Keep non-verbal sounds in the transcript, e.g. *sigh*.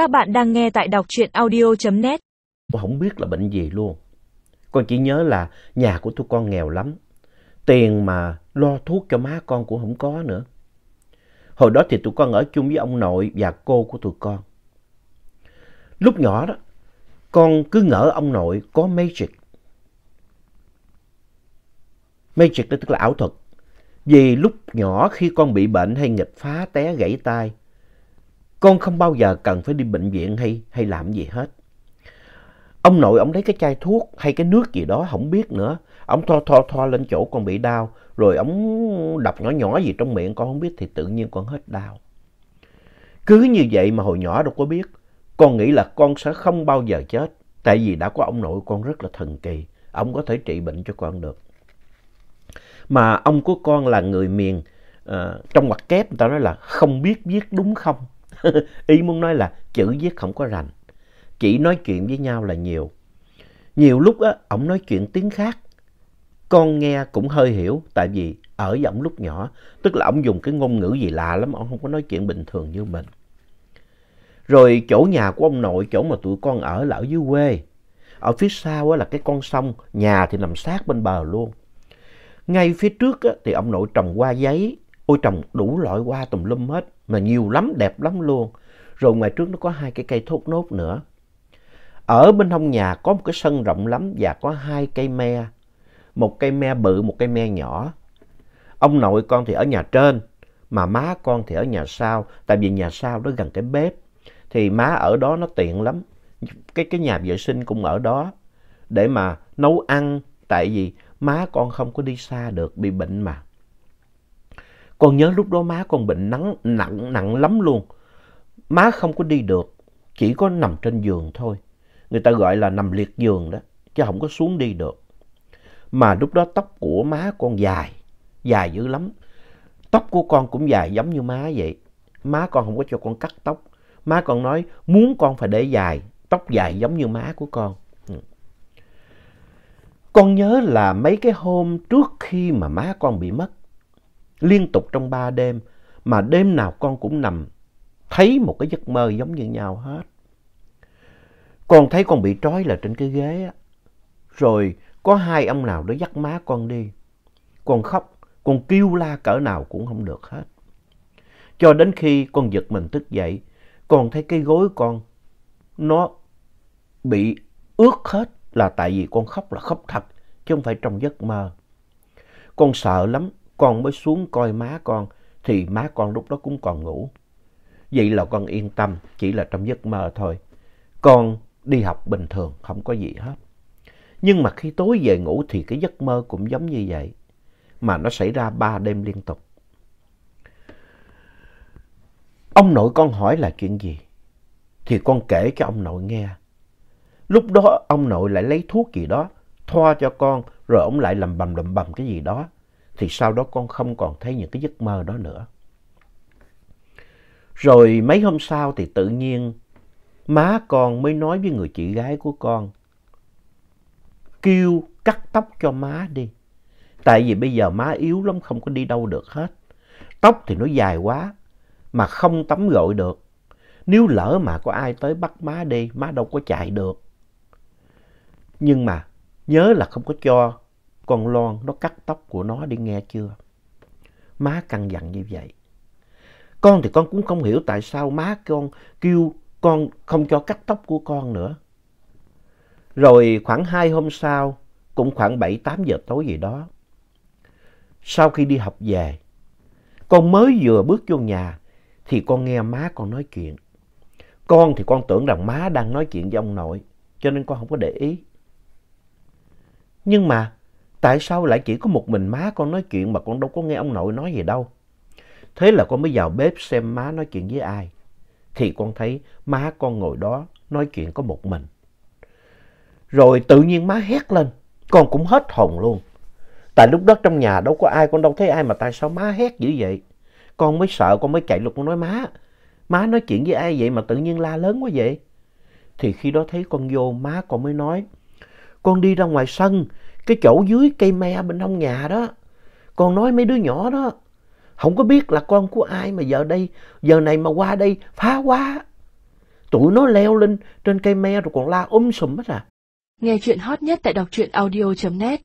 Các bạn đang nghe tại đọc truyện audio.net. Con không biết là bệnh gì luôn. Con chỉ nhớ là nhà của tụi con nghèo lắm. Tiền mà lo thuốc cho má con cũng không có nữa. Hồi đó thì tụi con ở chung với ông nội và cô của tụi con. Lúc nhỏ đó, con cứ ngỡ ông nội có magic. Magic đó tức là ảo thuật. Vì lúc nhỏ khi con bị bệnh hay nghịch phá té gãy tay, con không bao giờ cần phải đi bệnh viện hay, hay làm gì hết. Ông nội ông lấy cái chai thuốc hay cái nước gì đó không biết nữa. Ông thoa thoa thoa lên chỗ con bị đau. Rồi ông đập nhỏ nhỏ gì trong miệng con không biết thì tự nhiên con hết đau. Cứ như vậy mà hồi nhỏ đâu có biết. Con nghĩ là con sẽ không bao giờ chết. Tại vì đã có ông nội con rất là thần kỳ. Ông có thể trị bệnh cho con được. Mà ông của con là người miền uh, trong mặt kép người ta nói là không biết viết đúng không. *laughs* Ý muốn nói là chữ viết không có rành. Chỉ nói chuyện với nhau là nhiều. Nhiều lúc á, ổng nói chuyện tiếng khác. Con nghe cũng hơi hiểu tại vì ở với ổng lúc nhỏ. Tức là ổng dùng cái ngôn ngữ gì lạ lắm, ổng không có nói chuyện bình thường như mình. Rồi chỗ nhà của ông nội, chỗ mà tụi con ở là ở dưới quê. Ở phía sau á, là cái con sông, nhà thì nằm sát bên bờ luôn. Ngay phía trước á, thì ông nội trồng hoa giấy, ôi trồng đủ loại hoa tùm lum hết, mà nhiều lắm, đẹp lắm luôn. Rồi ngoài trước nó có hai cái cây thốt nốt nữa. Ở bên hông nhà có một cái sân rộng lắm và có hai cây me. Một cây me bự, một cây me nhỏ. Ông nội con thì ở nhà trên, mà má con thì ở nhà sau. Tại vì nhà sau đó gần cái bếp. Thì má ở đó nó tiện lắm. Cái, cái nhà vệ sinh cũng ở đó. Để mà nấu ăn. Tại vì má con không có đi xa được, bị bệnh mà. Con nhớ lúc đó má con bệnh nắng nặng, nặng lắm luôn. Má không có đi được, chỉ có nằm trên giường thôi. Người ta gọi là nằm liệt giường đó, chứ không có xuống đi được. Mà lúc đó tóc của má con dài, dài dữ lắm. Tóc của con cũng dài giống như má vậy. Má con không có cho con cắt tóc. Má con nói muốn con phải để dài, tóc dài giống như má của con. Ừ. Con nhớ là mấy cái hôm trước khi mà má con bị mất, liên tục trong ba đêm, mà đêm nào con cũng nằm thấy một cái giấc mơ giống như nhau hết. Con thấy con bị trói là trên cái ghế á. Rồi có hai ông nào đó dắt má con đi. Con khóc, con kêu la cỡ nào cũng không được hết. Cho đến khi con giật mình thức dậy, con thấy cái gối con nó bị ướt hết là tại vì con khóc là khóc thật, chứ không phải trong giấc mơ. Con sợ lắm, con mới xuống coi má con, thì má con lúc đó cũng còn ngủ. Vậy là con yên tâm, chỉ là trong giấc mơ thôi. Con đi học bình thường, không có gì hết. Nhưng mà khi tối về ngủ thì cái giấc mơ cũng giống như vậy. Mà nó xảy ra ba đêm liên tục. Ông nội con hỏi là chuyện gì? Thì con kể cho ông nội nghe. Lúc đó ông nội lại lấy thuốc gì đó, thoa cho con, rồi ông lại làm bầm lầm bầm cái gì đó. Thì sau đó con không còn thấy những cái giấc mơ đó nữa. Rồi mấy hôm sau thì tự nhiên má con mới nói với người chị gái của con. Kêu cắt tóc cho má đi. Tại vì bây giờ má yếu lắm không có đi đâu được hết. Tóc thì nó dài quá mà không tắm gội được. Nếu lỡ mà có ai tới bắt má đi, má đâu có chạy được. Nhưng mà nhớ là không có cho con Loan nó cắt tóc của nó đi nghe chưa. Má căng dặn như vậy. Con thì con cũng không hiểu tại sao má con kêu con không cho cắt tóc của con nữa. Rồi khoảng hai hôm sau, cũng khoảng 7-8 giờ tối gì đó. Sau khi đi học về, con mới vừa bước vô nhà thì con nghe má con nói chuyện. Con thì con tưởng rằng má đang nói chuyện với ông nội, cho nên con không có để ý. Nhưng mà tại sao lại chỉ có một mình má con nói chuyện mà con đâu có nghe ông nội nói gì đâu. Thế là con mới vào bếp xem má nói chuyện với ai. Thì con thấy má con ngồi đó nói chuyện có một mình. Rồi tự nhiên má hét lên. Con cũng hết hồn luôn. Tại lúc đó trong nhà đâu có ai, con đâu thấy ai mà tại sao má hét dữ vậy. Con mới sợ, con mới chạy lục con nói má. Má nói chuyện với ai vậy mà tự nhiên la lớn quá vậy. Thì khi đó thấy con vô, má con mới nói. Con đi ra ngoài sân, cái chỗ dưới cây me bên hông nhà đó. Con nói mấy đứa nhỏ đó. Không có biết là con của ai mà giờ đây, giờ này mà qua đây phá quá. Tụi nó leo lên trên cây me rồi còn la um sùm hết à. Nghe chuyện hot nhất tại đọc truyện audio.net